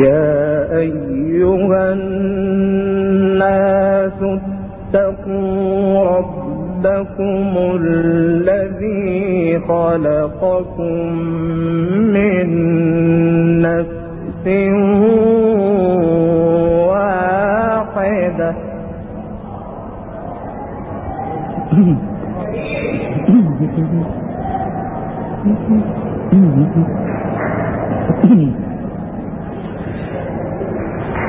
يا أيها الناس اتقوا ربكم الذي خلقكم من نفس واحدة.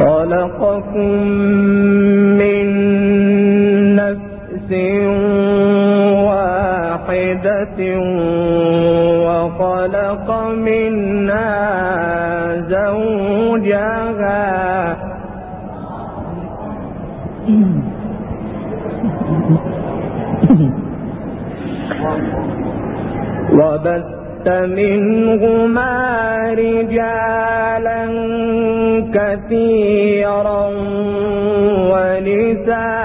خلقكم من نفس واحدة وخلق منها زوجها. وبث منهما رجالا كثيرا ونساء.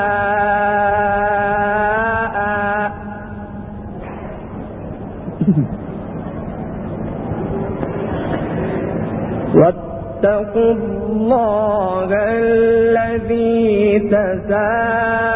واتقوا الله الذي تساءلون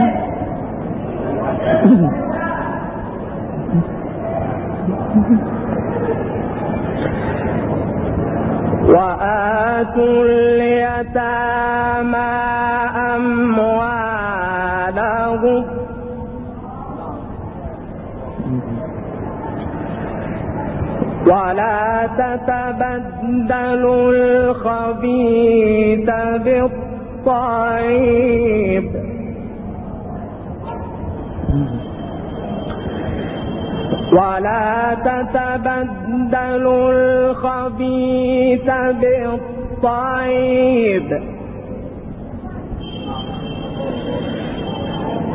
وآتوا اليتامى أموالهم ولا تتبدلوا الخبيث بالطيب. ولا تتبدلوا الخبيث بالطيب.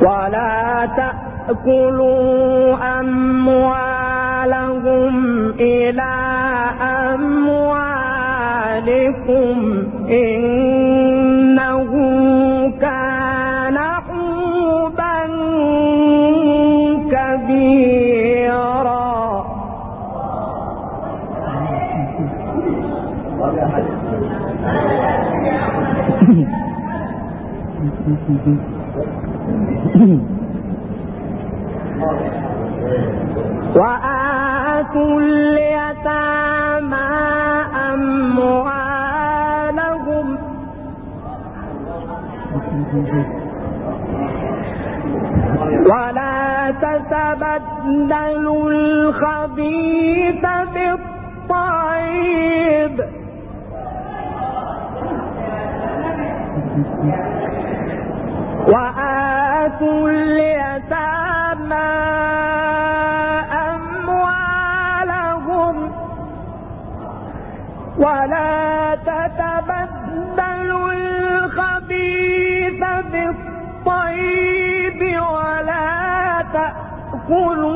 ولا تأكلوا أموالهم إلى أموالكم إنه وآتوا اليتامى أموالهم. ولا تتبدلوا الخبيث بالطيب. وآتوا اليتامى أموالهم ولا تتبدلوا الخبيث بالطيب ولا تأكلوا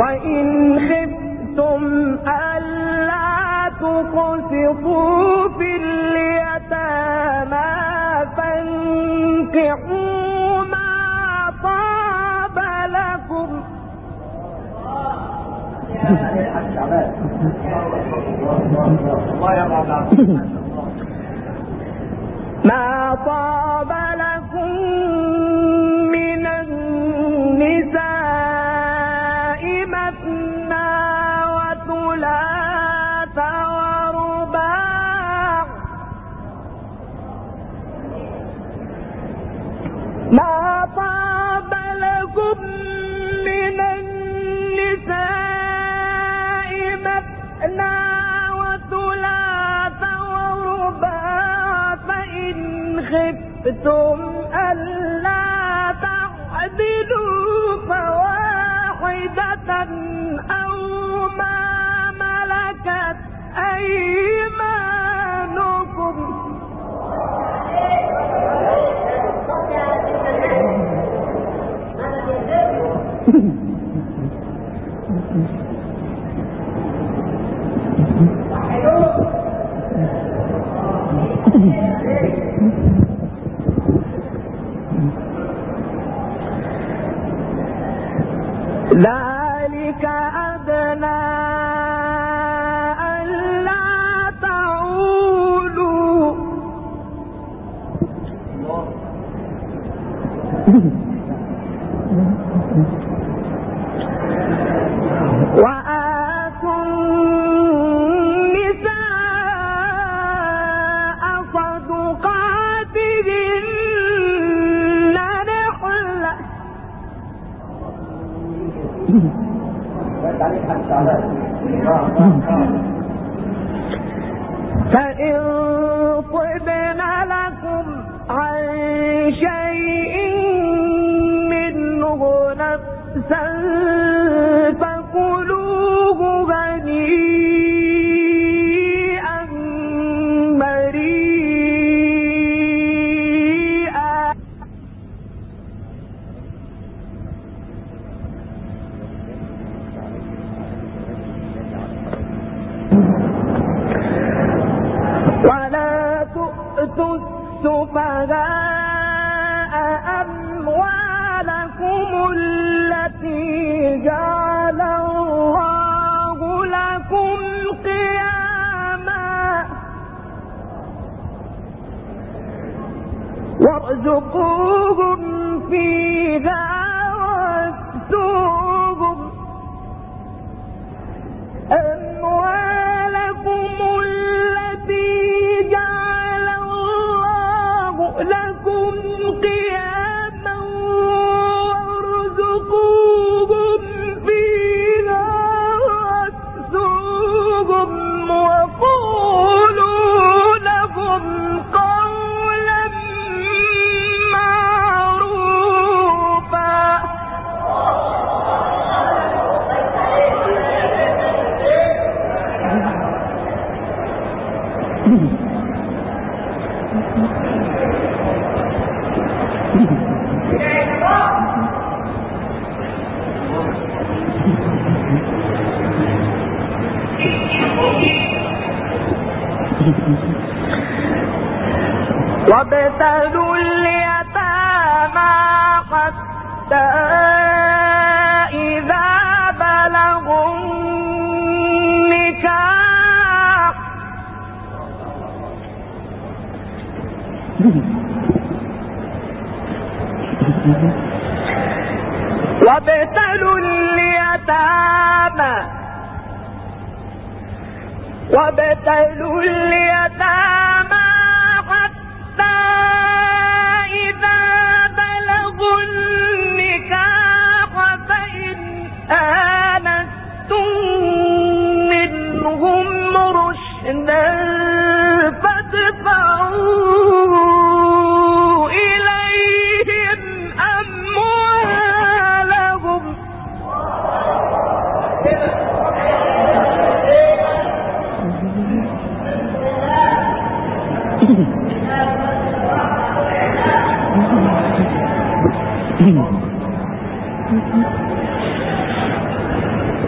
وإن خفتم ألا تقسطوا في اليتامى فانكحوا ما طاب لكم. ما طاب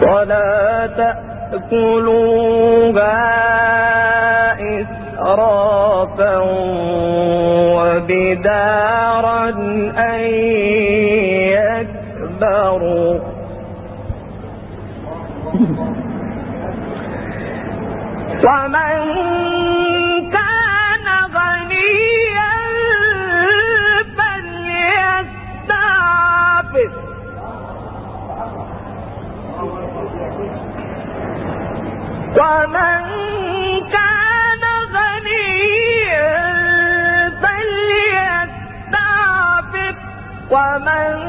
ولا تأكلوها إسرافا وبدارا أن ومن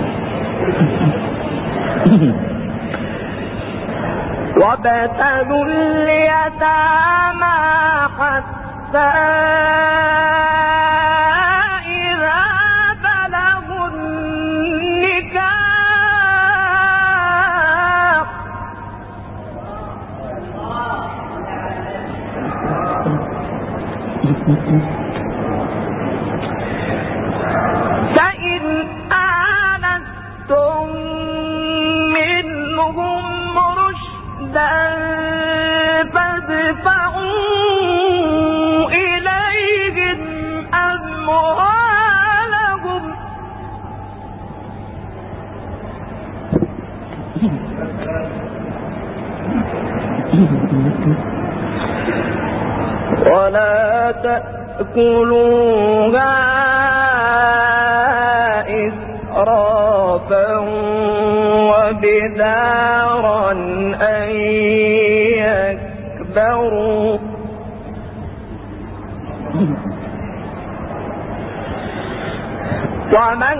وابتلوا اليتامى حتى كلوها إسرافا وبدارا أن يكبروا. ومن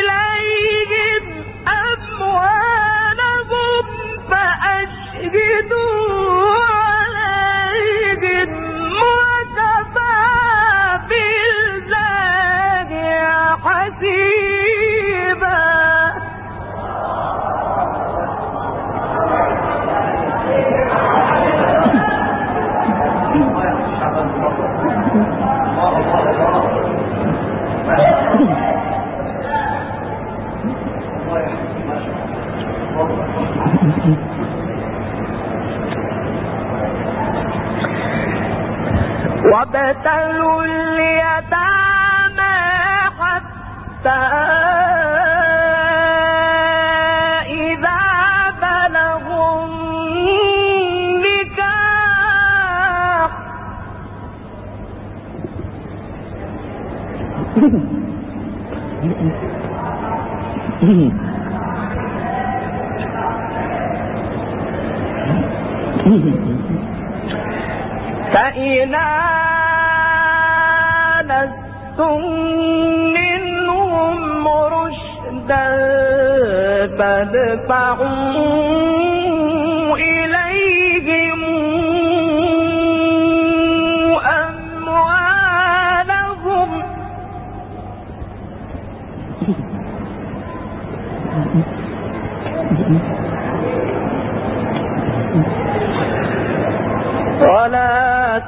وابتلوا اليتامى حتى Mm-hmm.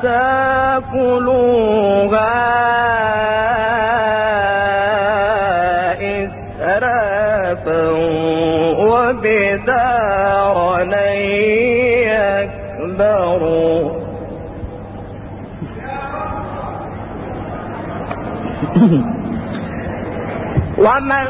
تأكلوها إسرافا وبدارا يكبروا. ومن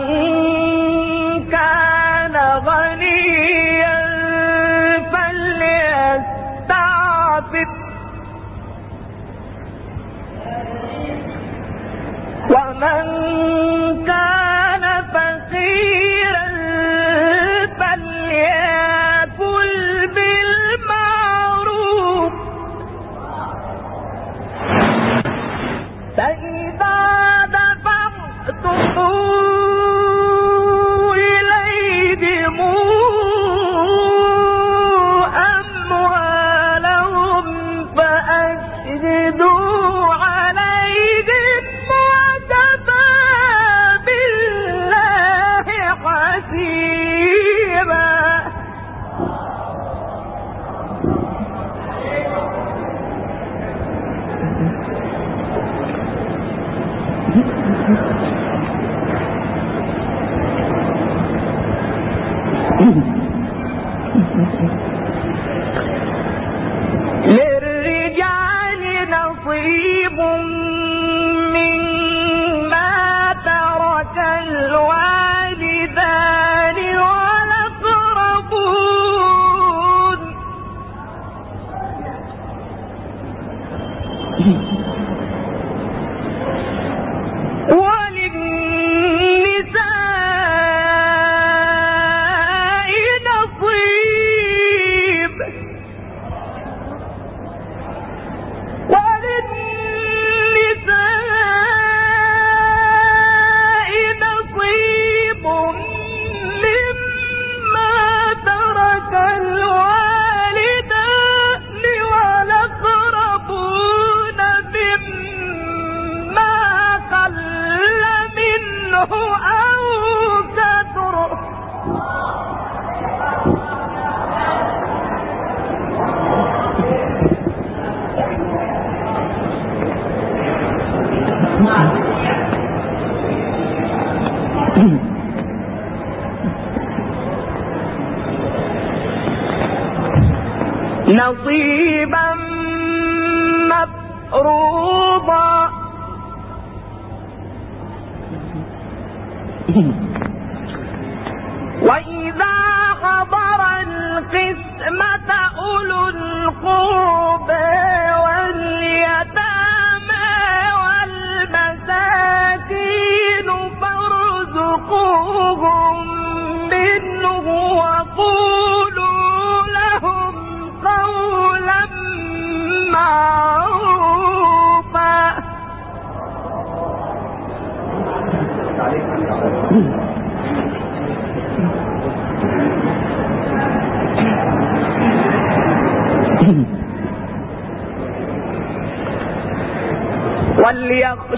لطيف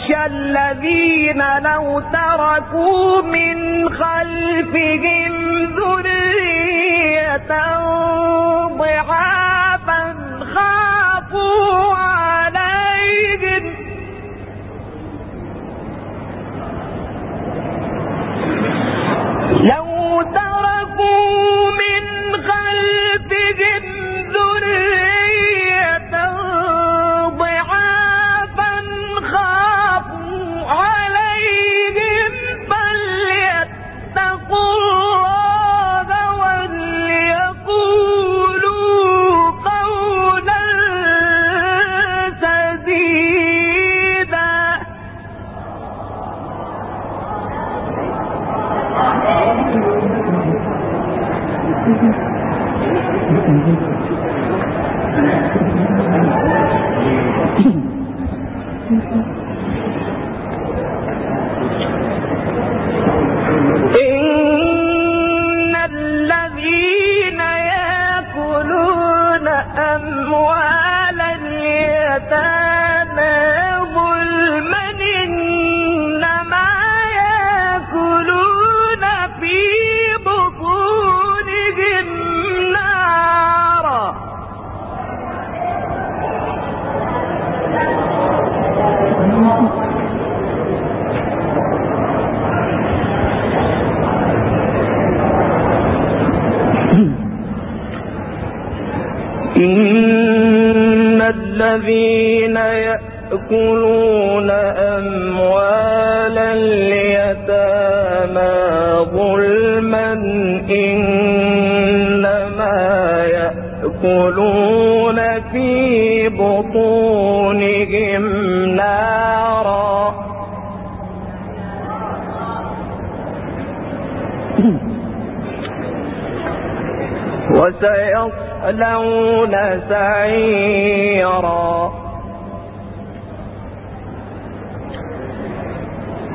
يخشى الذين لو تركوا من خلفهم ذرية يأكلون أموال اليتامى ظلما إنما يأكلون في بطونهم نارا. وسيصلون سعيرا يوصيكم الله في أولادكم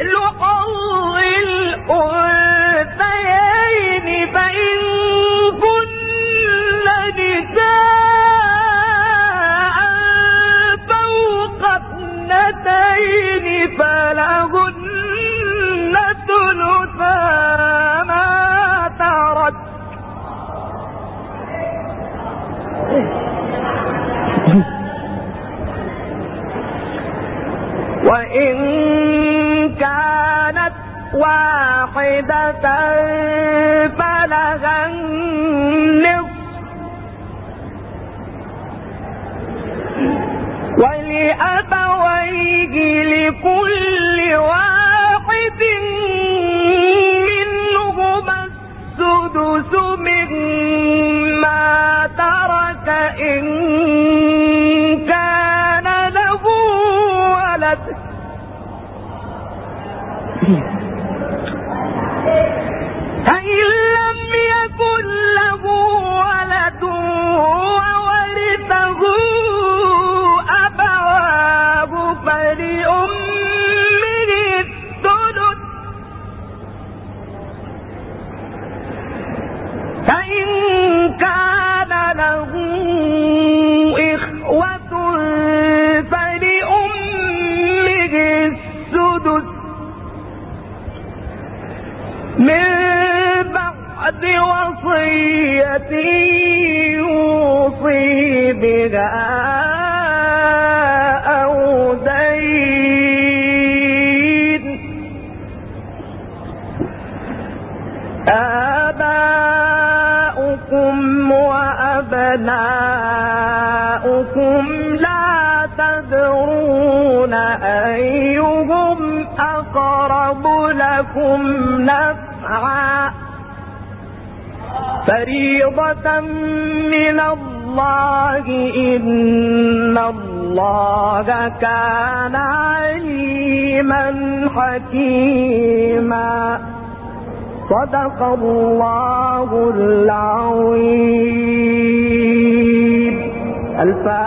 مثل السدس يوصي بها أو دين آباؤكم وأبناؤكم لا تدرون أيهم أقرب لكم نفعا فريضة من الله إن الله كان عليما حكيما. صدق الله العظيم. الفاتحة.